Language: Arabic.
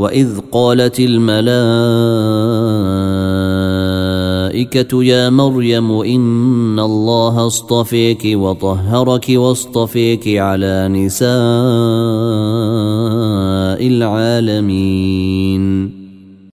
واذ قالت الملائكه يا مريم ان الله اصطفيك وطهرك واصطفيك على نساء العالمين